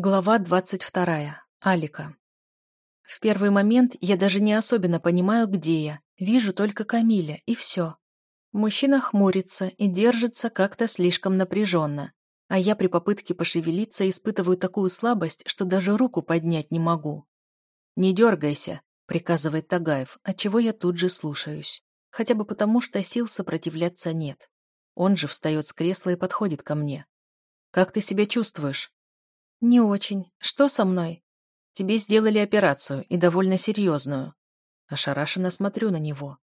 Глава 22. Алика. В первый момент я даже не особенно понимаю, где я. Вижу только Камиля, и все. Мужчина хмурится и держится как-то слишком напряженно. А я при попытке пошевелиться испытываю такую слабость, что даже руку поднять не могу. «Не дергайся», — приказывает Тагаев, отчего я тут же слушаюсь. Хотя бы потому, что сил сопротивляться нет. Он же встает с кресла и подходит ко мне. «Как ты себя чувствуешь?» «Не очень. Что со мной?» «Тебе сделали операцию, и довольно серьезную». Ошарашенно смотрю на него.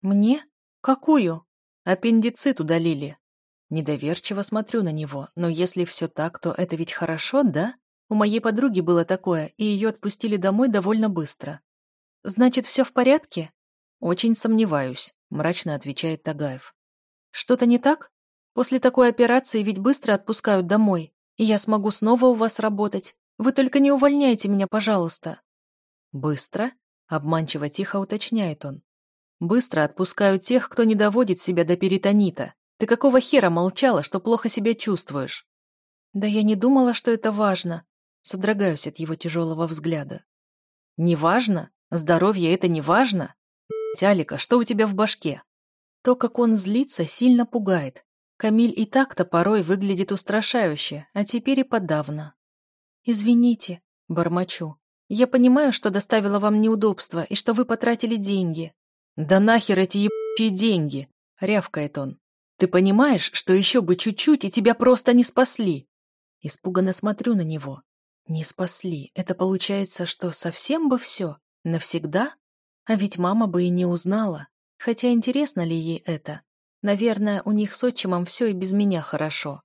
«Мне? Какую?» «Аппендицит удалили». Недоверчиво смотрю на него, но если все так, то это ведь хорошо, да? У моей подруги было такое, и ее отпустили домой довольно быстро. «Значит, все в порядке?» «Очень сомневаюсь», — мрачно отвечает Тагаев. «Что-то не так? После такой операции ведь быстро отпускают домой и я смогу снова у вас работать. Вы только не увольняйте меня, пожалуйста». «Быстро?» — обманчиво тихо уточняет он. «Быстро отпускаю тех, кто не доводит себя до перитонита. Ты какого хера молчала, что плохо себя чувствуешь?» «Да я не думала, что это важно», — содрогаюсь от его тяжелого взгляда. «Не важно? Здоровье — это не важно? Тялика, что у тебя в башке?» То, как он злится, сильно пугает. Камиль и так-то порой выглядит устрашающе, а теперь и подавно. «Извините», — бормочу. «Я понимаю, что доставила вам неудобства и что вы потратили деньги». «Да нахер эти ебучие деньги!» — рявкает он. «Ты понимаешь, что еще бы чуть-чуть, и тебя просто не спасли?» Испуганно смотрю на него. «Не спасли. Это получается, что совсем бы все? Навсегда? А ведь мама бы и не узнала. Хотя интересно ли ей это? Наверное, у них с отчимом все и без меня хорошо.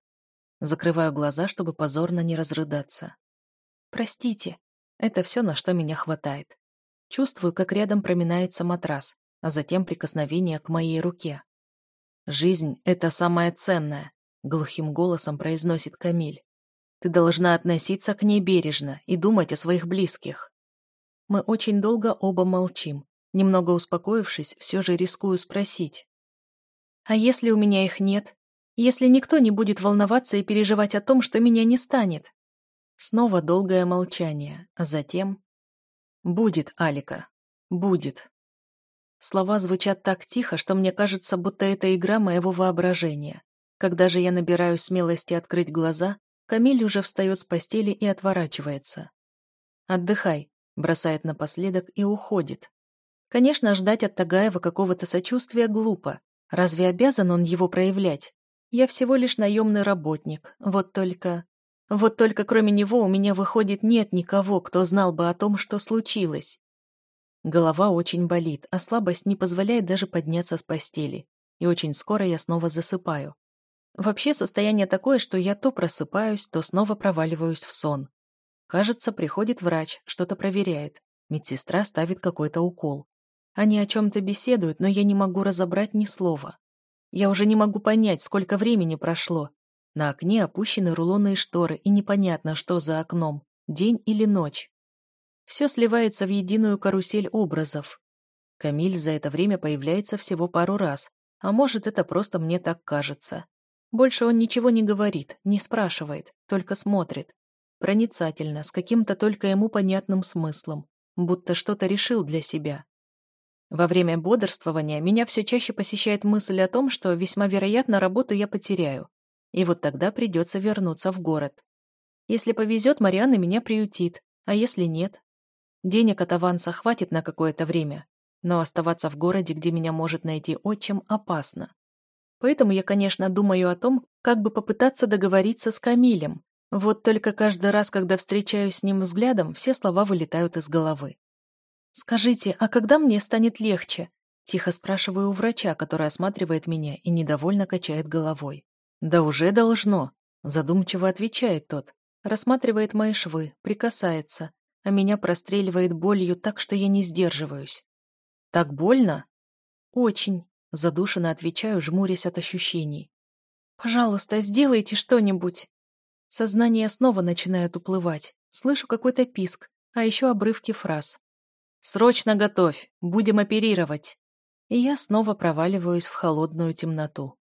Закрываю глаза, чтобы позорно не разрыдаться. Простите, это все, на что меня хватает. Чувствую, как рядом проминается матрас, а затем прикосновение к моей руке. «Жизнь — это самое ценное», — глухим голосом произносит Камиль. «Ты должна относиться к ней бережно и думать о своих близких». Мы очень долго оба молчим. Немного успокоившись, все же рискую спросить. А если у меня их нет? Если никто не будет волноваться и переживать о том, что меня не станет? Снова долгое молчание, а затем... Будет, Алика, будет. Слова звучат так тихо, что мне кажется, будто это игра моего воображения. Когда же я набираю смелости открыть глаза, Камиль уже встает с постели и отворачивается. «Отдыхай», — бросает напоследок и уходит. Конечно, ждать от Тагаева какого-то сочувствия глупо, Разве обязан он его проявлять? Я всего лишь наемный работник. Вот только... Вот только кроме него у меня, выходит, нет никого, кто знал бы о том, что случилось. Голова очень болит, а слабость не позволяет даже подняться с постели. И очень скоро я снова засыпаю. Вообще состояние такое, что я то просыпаюсь, то снова проваливаюсь в сон. Кажется, приходит врач, что-то проверяет. Медсестра ставит какой-то укол. Они о чем-то беседуют, но я не могу разобрать ни слова. Я уже не могу понять, сколько времени прошло. На окне опущены рулонные шторы, и непонятно, что за окном, день или ночь. Все сливается в единую карусель образов. Камиль за это время появляется всего пару раз, а может, это просто мне так кажется. Больше он ничего не говорит, не спрашивает, только смотрит. Проницательно, с каким-то только ему понятным смыслом, будто что-то решил для себя. Во время бодрствования меня все чаще посещает мысль о том, что весьма вероятно работу я потеряю. И вот тогда придется вернуться в город. Если повезет, Марианна меня приютит, а если нет? Денег от аванса хватит на какое-то время, но оставаться в городе, где меня может найти отчим, опасно. Поэтому я, конечно, думаю о том, как бы попытаться договориться с Камилем. Вот только каждый раз, когда встречаюсь с ним взглядом, все слова вылетают из головы. «Скажите, а когда мне станет легче?» Тихо спрашиваю у врача, который осматривает меня и недовольно качает головой. «Да уже должно», — задумчиво отвечает тот. Рассматривает мои швы, прикасается, а меня простреливает болью так, что я не сдерживаюсь. «Так больно?» «Очень», — задушенно отвечаю, жмурясь от ощущений. «Пожалуйста, сделайте что-нибудь». Сознание снова начинает уплывать. Слышу какой-то писк, а еще обрывки фраз. «Срочно готовь! Будем оперировать!» И я снова проваливаюсь в холодную темноту.